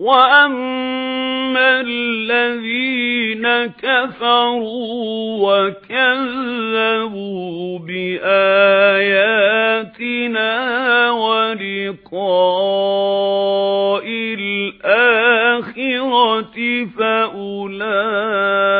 وَأَمَّا الَّذِينَ كَفَرُوا وَكَذَّبُوا بِآيَاتِنَا وَلِقَاءِ الْآخِرَةِ فَأُولَئِكَ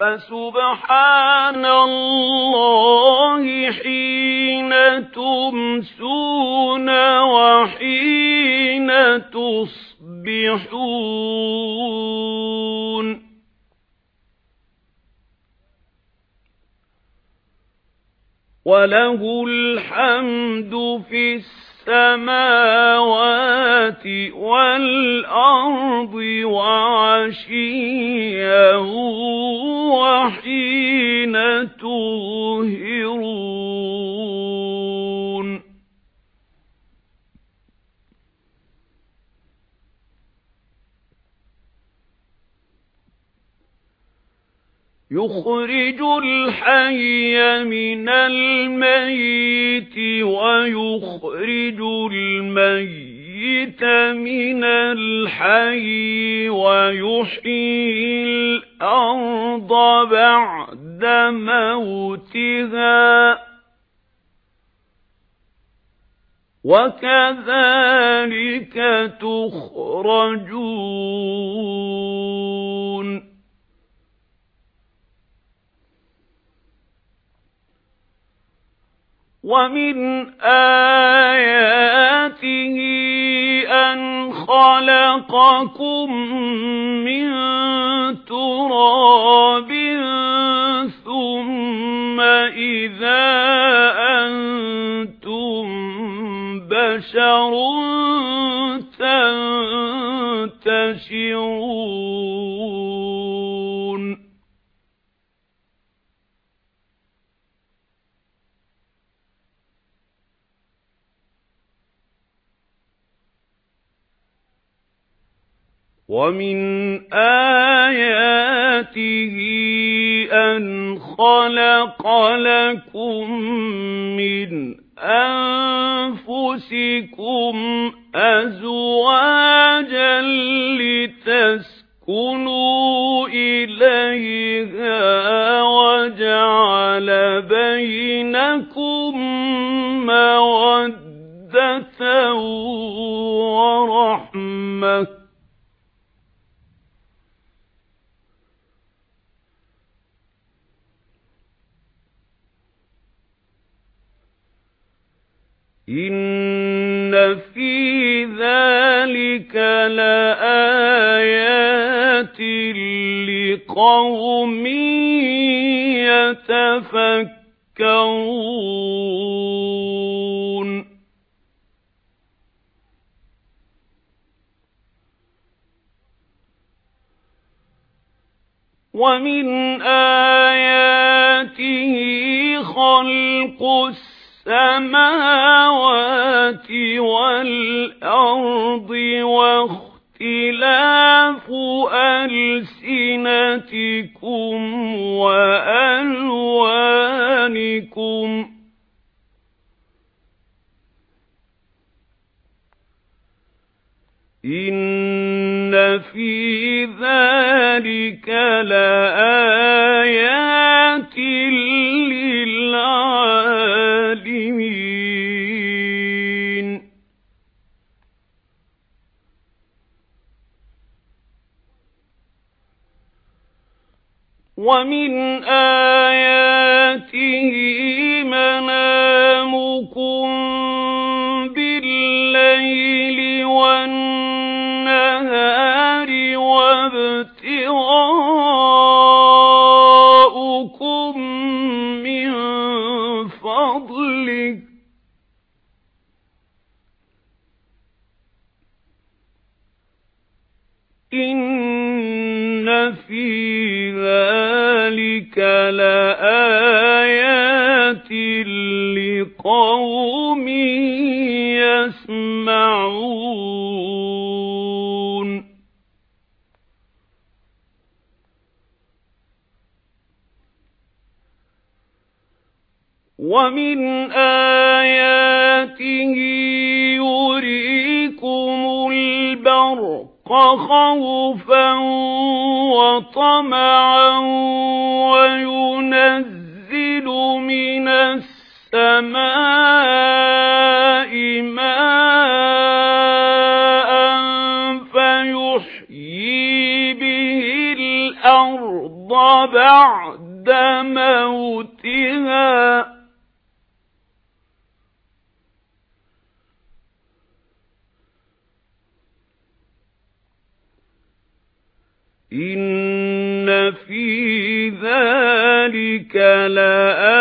فَسُبْحَانَ اللَّهِ حِينَ تُمْسُونَ وَحِينَ تُصْبِحُونَ. وَلَهُ الْحَمْدُ فِي السَّمَاوَاتِ وَالْأَرْضِ وَعَشِيًّا وَحِينَ تُظْهِرُونَ. يُخْرِجُ الْحَيَّ مِنَ الْمَيِّتِ وَيُخْرِجُ الْمَيِّتَ مِنَ الْحَيِّ وَيُحْيِي الْأَرْضَ بَعْدَ مَوْتِهَا. وَكَذَلِكَ تُخْرَجُونَ. وَمِنْ آيَاتِهِ أَنْ خَلَقَكُم مِّن تُرَابٍ. بَشَرٌ تَنتَشِرُونَ. وَمِنْ آيَاتِهِ أَنْ خَلَقَ لَكُم مِّنْ أَنفُسِكُمْ أَزْوَاجًا لِّتَسْكُنُوا إِلَيْهَا وَجَعَلَ بَيْنَكُم مَّوَدَّةً وَرَحْمَةً. إِنَّ فِي ذَلِكَ لَآيَاتٍ لِقَوْمٍ يَتَفَكَّرُونَ وَمِنْ آيَاتِهِ خَلْقُ السَّمَاوَاتِ وَالْأَرْضِ وَاخْتِلَافُ أَلْسِنَتِكُمْ وَأَلْوَانِكُمْ إِنَّ فِي ذَلِكَ لَآيَاتٍ وَمِنْ آيَاتِهِ مَنَامُكُمْ بِاللَّيْلِ وَالنَّهَارِ وَابْتِغَاؤُكُمْ مِنْ فَضْلِهِ. إِنَّ فِي ذَلِكَ لَآيَاتٍ لِقَوْمٍ يَسْمَعُونَ وَمِنْ آيَاتِهِ يُرِيكُمُ الْبَرْقَ خَوْفًا وَطَمَعًا وَيُنَزِّلُ مِنَ السَّمَاءِ مَاءً فَيُحْيِي بِهِ الْأَرْضَ بَعْدَ مَوْتِهَا. إِنَّ ذَلِكَ لَآيَاتٍ